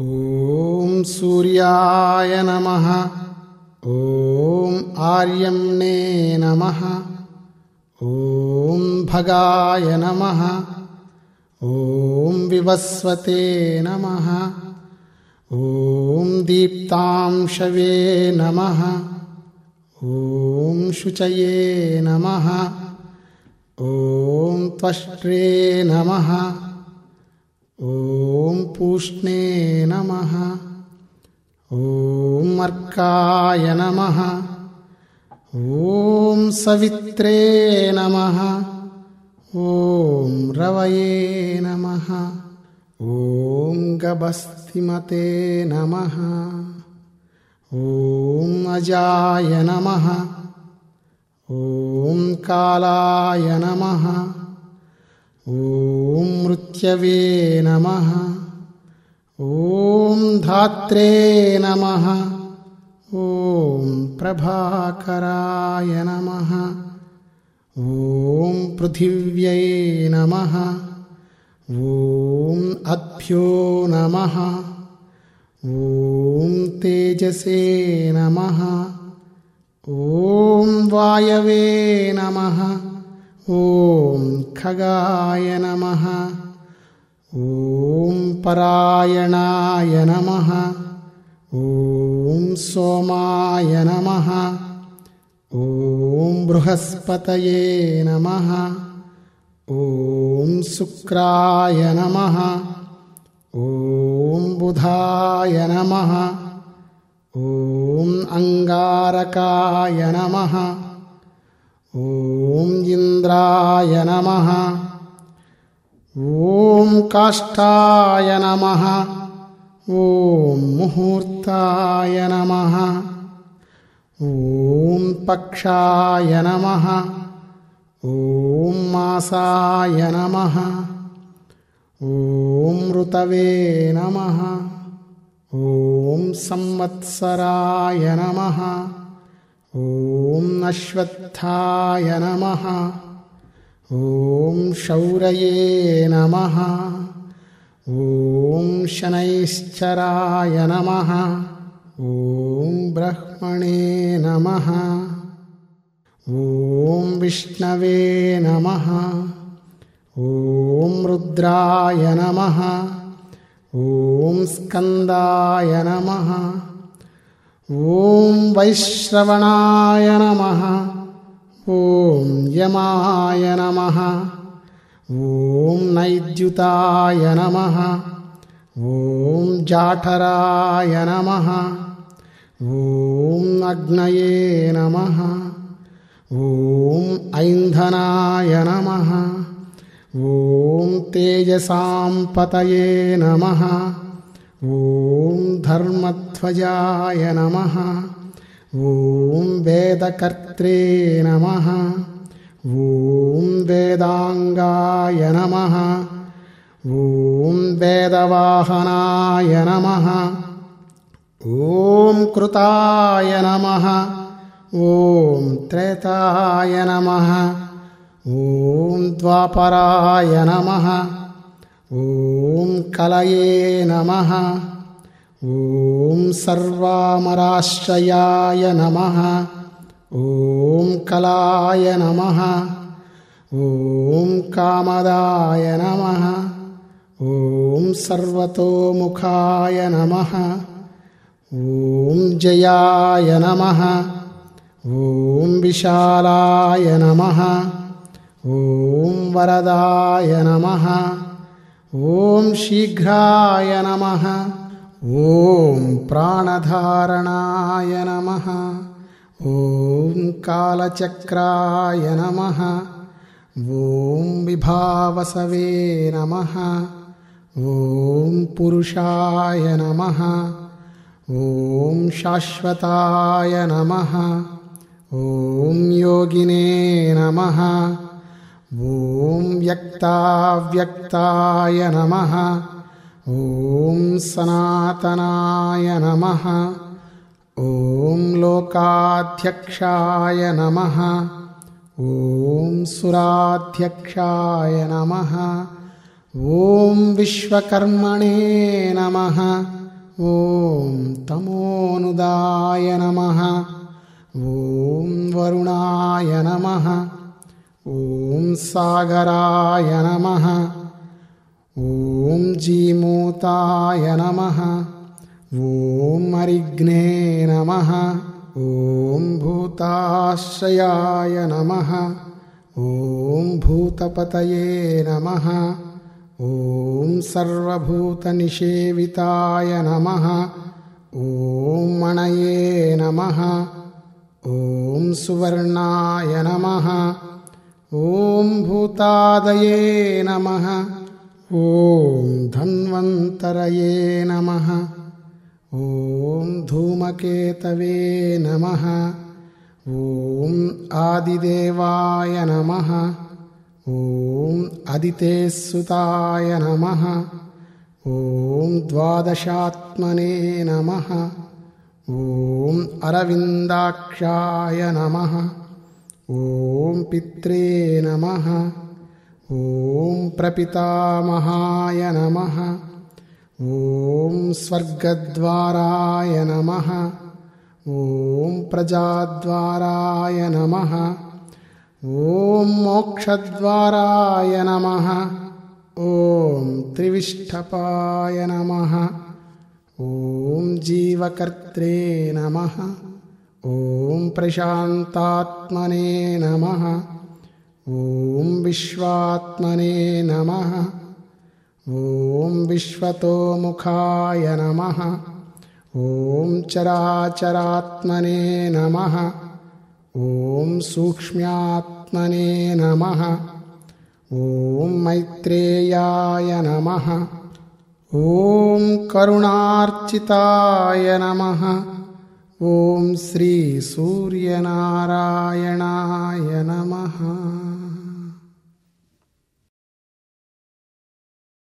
ॐ सूर्याय नमः। ॐ आर्यम्णे नमः। ॐ भगाय नमः। ॐ विवस्वते नमः। ॐ दीप्तांशवे नमः। ॐ शुचये नमः। ॐ त्वष्ट्रे नमः। ॐ पूष्णे नमः। ॐ अर्काय नमः। ॐ सवित्रे नमः। ॐ रवये नमः। ॐ गभस्तिमते नमः। ॐ अजाय नमः। ॐ कालाय नमः। ॐ मृत्यवे नमः ॐ धात्रे नमः। ॐ प्रभाकराय नमः। ॐ पृथिव्यै नमः। ॐ अभ्यो नमः। ॐ तेजसे नमः। ॐ वायवे नमः। ॐ खगाय नमः ॐ परायणाय नमः। ॐ सोमाय नमः। ॐ बृहस्पतये नमः। ॐ शुक्राय नमः। ॐ बुधाय नमः। ॐ अङ्गारकाय नमः। ॐ इन्द्राय नमः ॐ काष्ठाय नमः। ॐ मुहूर्ताय नमः। ॐ पक्षाय नमः। ॐ मासाय नमः। ॐ ऋतवे नमः। ॐ संवत्सराय नमः। ॐ अश्वत्थाय नमः ॐ शौरये नमः। ॐ शनैश्चराय नमः। ॐ ब्रह्मणे नमः। ॐ विष्णवे नमः। ॐ रुद्राय नमः। ॐ स्कन्दाय नमः। ॐ वैश्रवणाय नमः ॐ यमाय नमः। ॐ नैद्युताय नमः। ॐ जाठराय नमः। ॐ अग्नये नमः। ॐ ऐन्धनाय नमः। ॐ तेजसां पतये नमः। ॐ धर्मध्वजाय नमः ॐ वेदकर्त्रे नमः। ॐ वेदाङ्गाय नमः। ॐ वेदवाहनाय नमः। ॐ कृताय नमः। ॐ त्रेताय नमः। ॐ द्वापराय नमः। ॐ कलये नमः ॐ सर्वामराश्रयाय नमः। ॐ कलाय नमः। ॐ कामदाय नमः। ॐ सर्वतोमुखाय नमः। ॐ जयाय नमः। ॐ विशालाय नमः। ॐ वरदाय नमः। ॐ शीघ्राय नमः ॐ प्राणधारणाय नमः। ॐ कालचक्राय नमः। ॐ विभावसवे नमः। ॐ पुरुषाय नमः। ॐ शाश्वताय नमः। ॐ योगिने नमः। ॐ व्यक्ताव्यक्ताय नमः। ॐ सनातनाय नमः। ॐ लोकाध्यक्षाय नमः। ॐ सुराध्यक्षाय नमः। ॐ विश्वकर्मणे नमः। ॐ तमोनुदाय नमः। ॐ वरुणाय नमः। ॐ सागराय नमः ॐ जीमूताय नमः। ॐ अरिग्ने नमः। ॐ भूताश्रयाय नमः। ॐ भूतपतये नमः। ॐ सर्वभूतनिषेविताय नमः। ॐ मणये नमः। ॐ सुवर्णाय नमः। ॐ भूतादये नमः ॐ धन्वन्तरये नमः। ॐ धूमकेतवे नमः। ॐ आदिदेवाय नमः। ॐ अदितेसुताय नमः। ॐ द्वादशात्मने नमः। ॐ अरविन्दाक्षाय नमः। ॐ पित्रे नमः ॐ प्रपितामहाय नमः। ॐ स्वर्गद्वाराय नमः। ॐ प्रजाद्वाराय नमः। ॐ मोक्षद्वाराय नमः। ॐ त्रिविष्ठपाय नमः। ॐ जीवकर्त्रे नमः। ॐ प्रशान्तात्मने नमः। ॐ विश्वात्मने नमः। ॐ विश्वतोमुखाय नमः। ॐ चराचरात्मने नमः। ॐ सूक्ष्म्यात्मने नमः। ॐ मैत्रेयाय नमः। ॐ करुणार्चिताय नमः। ॐ श्रीसूर्यनारायणाय